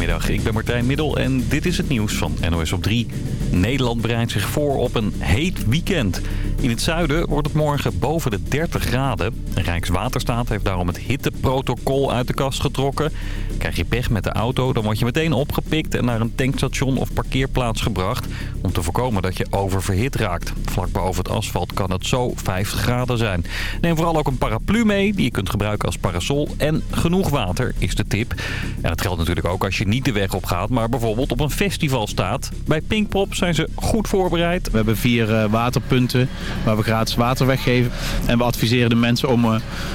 Goedemiddag, ik ben Martijn Middel en dit is het nieuws van NOS op 3. Nederland bereidt zich voor op een heet weekend. In het zuiden wordt het morgen boven de 30 graden. Rijkswaterstaat heeft daarom het hitteprotocol uit de kast getrokken. Krijg je pech met de auto, dan word je meteen opgepikt en naar een tankstation of parkeerplaats gebracht... om te voorkomen dat je oververhit raakt. Vlak boven het asfalt kan het zo 50 graden zijn. Neem vooral ook een paraplu mee die je kunt gebruiken als parasol. En genoeg water is de tip. En het geldt natuurlijk ook als je niet de weg op gaat, maar bijvoorbeeld op een festival staat. Bij Pinkpop zijn ze goed voorbereid. We hebben vier uh, waterpunten waar we gratis water weggeven. En we adviseren de mensen om uh,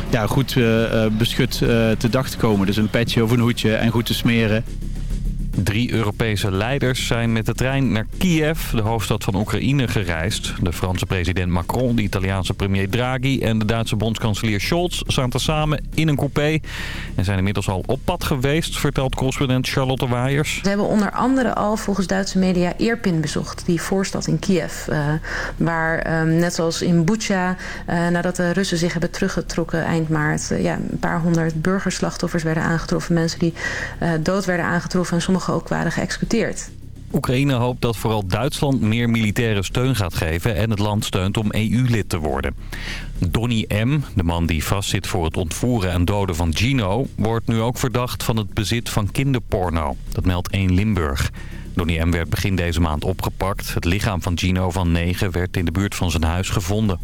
ja, goed uh, beschut te dag te komen. Dus een petje of een hoedje en goed te smeren. Drie Europese leiders zijn met de trein naar Kiev, de hoofdstad van Oekraïne, gereisd. De Franse president Macron, de Italiaanse premier Draghi en de Duitse bondskanselier Scholz zaten samen in een coupé. En zijn inmiddels al op pad geweest, vertelt correspondent Charlotte Waaiers. Ze hebben onder andere al volgens Duitse media Irpin bezocht, die voorstad in Kiev. Uh, waar um, net zoals in Bucha, uh, nadat de Russen zich hebben teruggetrokken eind maart... Uh, ja, een paar honderd burgerslachtoffers werden aangetroffen. Mensen die dood werden aangetroffen en sommige ook waren geëxecuteerd. Oekraïne hoopt dat vooral Duitsland meer militaire steun gaat geven en het land steunt om EU-lid te worden. Donny M., de man die vastzit voor het ontvoeren en doden van Gino, wordt nu ook verdacht van het bezit van kinderporno. Dat meldt 1 Limburg. Donny M. werd begin deze maand opgepakt. Het lichaam van Gino van 9 werd in de buurt van zijn huis gevonden.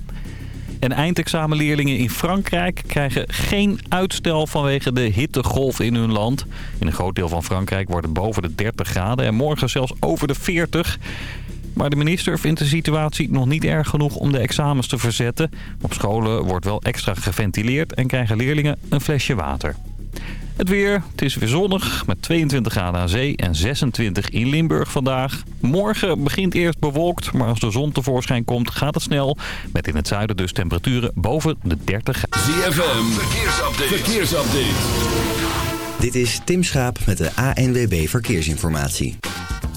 En eindexamenleerlingen in Frankrijk krijgen geen uitstel vanwege de hittegolf in hun land. In een groot deel van Frankrijk wordt het boven de 30 graden en morgen zelfs over de 40. Maar de minister vindt de situatie nog niet erg genoeg om de examens te verzetten. Op scholen wordt wel extra geventileerd en krijgen leerlingen een flesje water. Het weer, het is weer zonnig met 22 graden aan zee en 26 in Limburg vandaag. Morgen begint eerst bewolkt, maar als de zon tevoorschijn komt gaat het snel. Met in het zuiden dus temperaturen boven de 30 graden. ZFM, verkeersupdate. verkeersupdate. Dit is Tim Schaap met de ANWB Verkeersinformatie.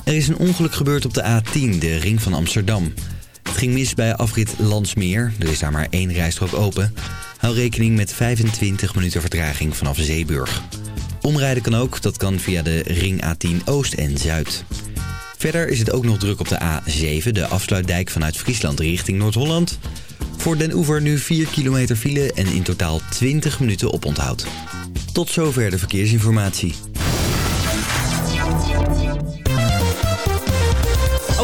Er is een ongeluk gebeurd op de A10, de ring van Amsterdam. Het ging mis bij afrit Landsmeer. Er is daar maar één rijstrook open. Hou rekening met 25 minuten vertraging vanaf Zeeburg. Omrijden kan ook, dat kan via de ring A10 Oost en Zuid. Verder is het ook nog druk op de A7, de afsluitdijk vanuit Friesland richting Noord-Holland. Voor Den Oever nu 4 kilometer file en in totaal 20 minuten oponthoud. Tot zover de verkeersinformatie.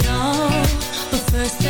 it all. But first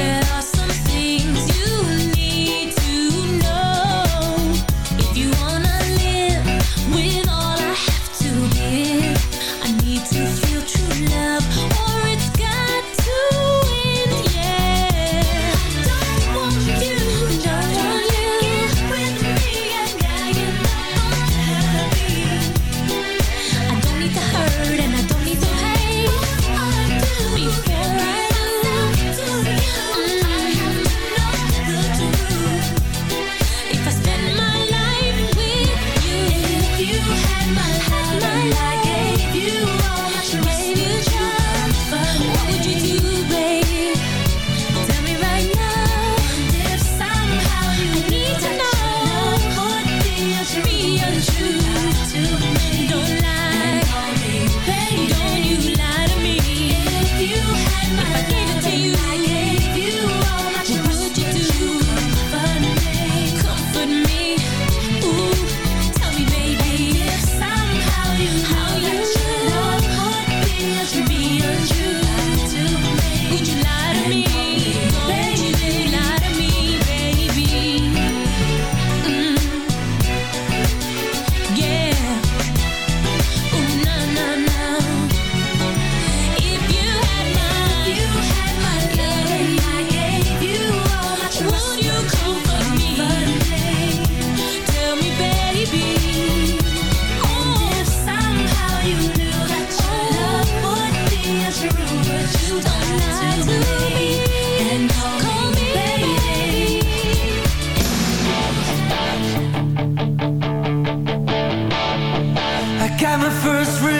got my first real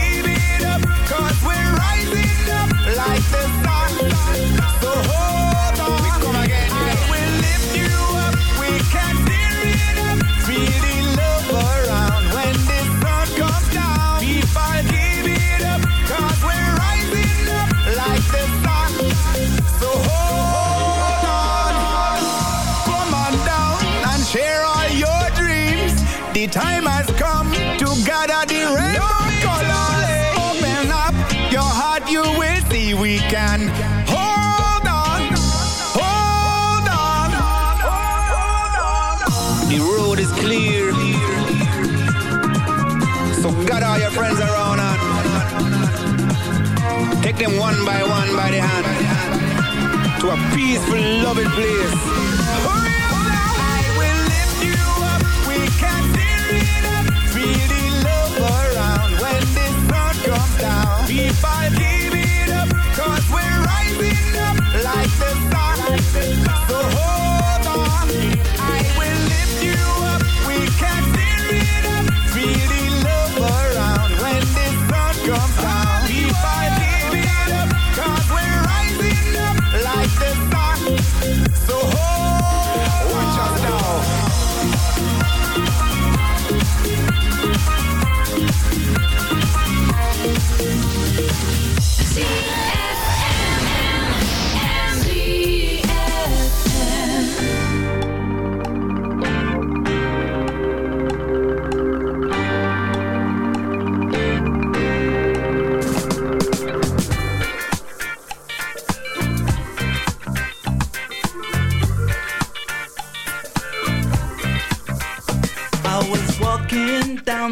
them one by one by the hand to a peaceful, loving place.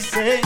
say.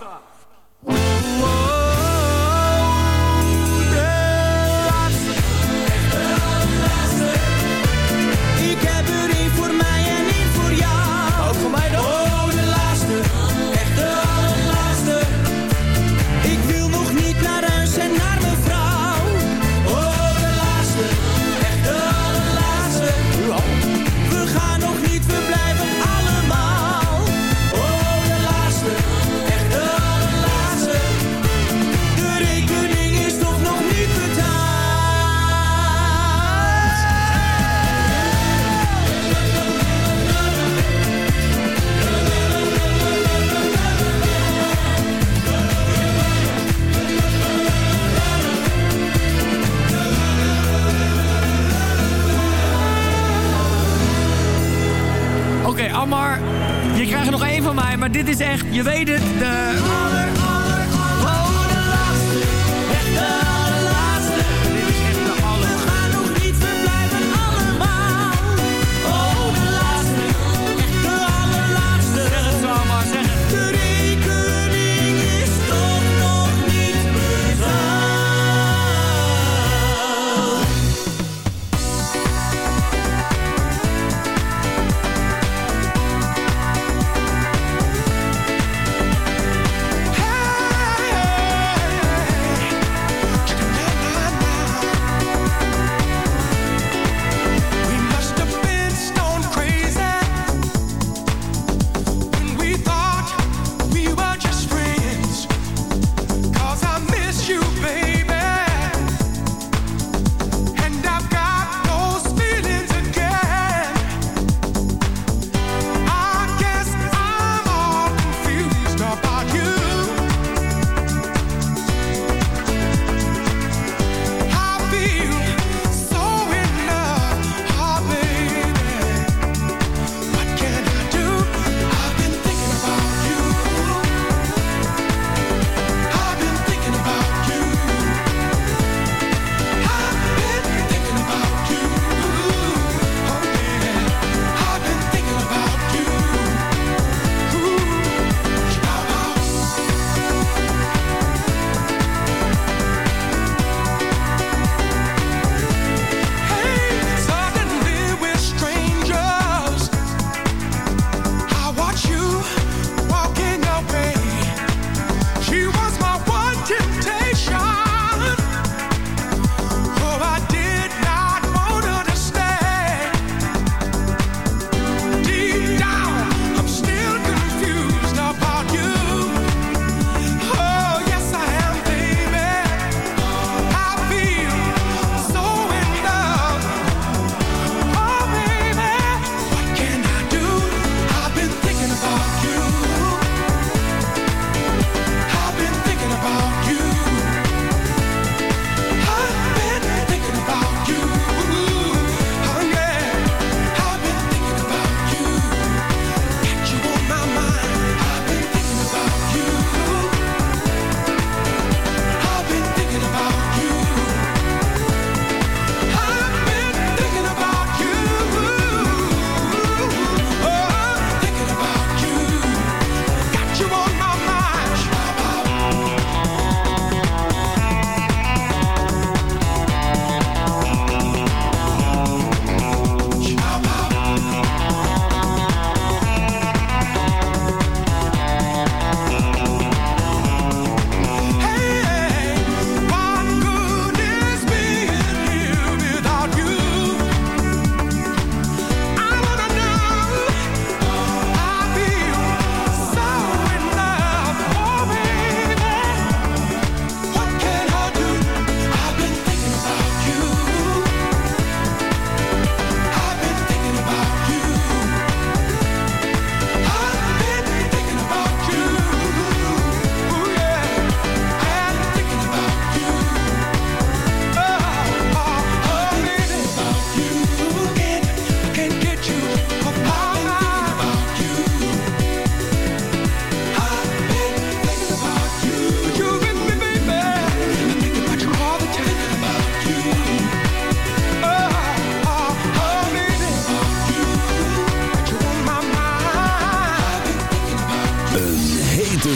maar dit is echt, je weet het, de...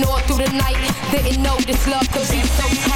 north through the night. Didn't know this love could be so tight.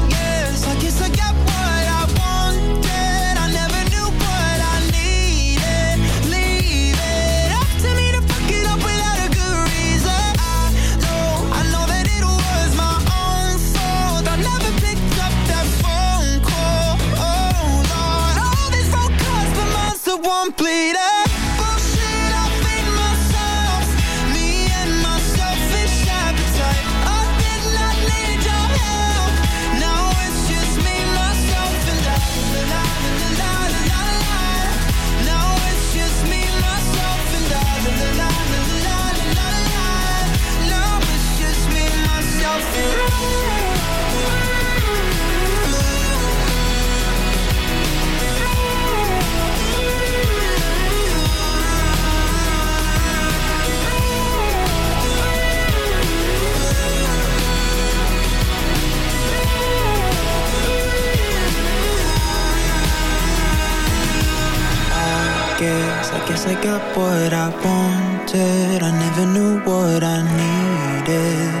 guess I got what I wanted. I never knew what I needed.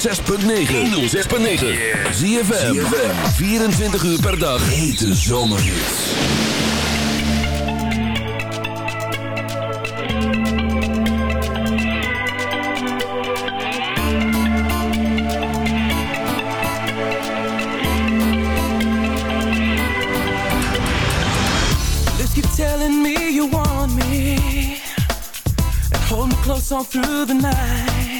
106.9. 106.9. Zie je 24 uur per dag. Hete keep Telling me you want me And hold me close on through the night